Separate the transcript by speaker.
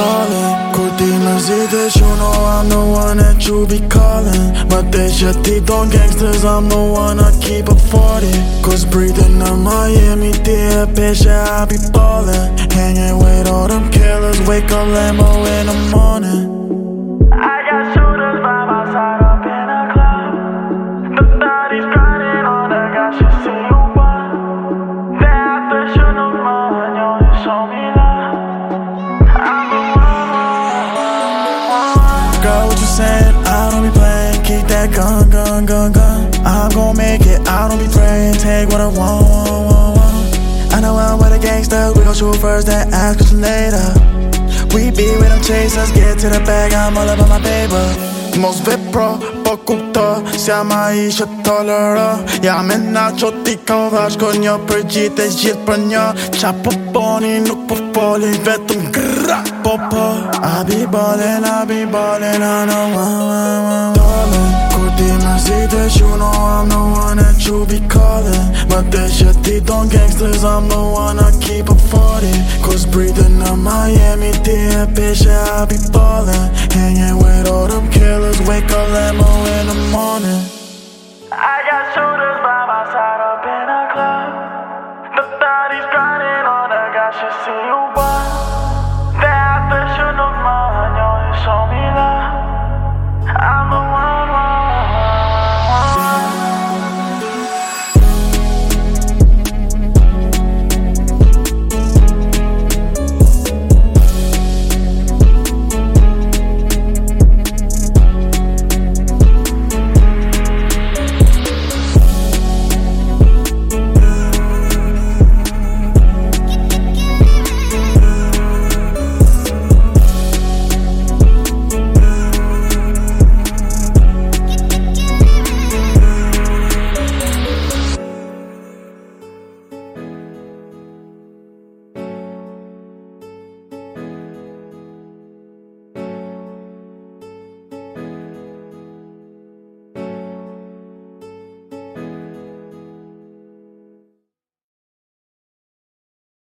Speaker 1: darling Cu tine zi de și you know I'm the one that you be calling. Mă deja deep on gangsters I'm the one I keep up 40 Cause breathing in Miami Dear bitch, I be ballin' Hanging with all them killers Wake up Lambo in the morning. said I don't be playing. Keep that gun, gun, gun, gun. I'm gon' make it, I don't be praying. Take what I want, want, want, want. I know I'm with a gangster. We gon' shoot first, then ask questions later. We be with them chasers. Get to the bag, I'm all about my paper. Mos vepro, po kupto. Si ama ishe tolero. Ja me na që ti ka dha Shko një jo përgjit e gjithë për një Qa po poni nuk po foli. Vetëm grrrr popo. I be ballin', I be ballin', I know I'm, I'm, ballin'. Could be my that you know I'm the one that you be callin'. But that shit, they don't gangsters, I'm the one I keep up 40. Cause breathing on Miami, dear bitch, I be ballin'. Hangin' with all them killers, wake up limo in the morning.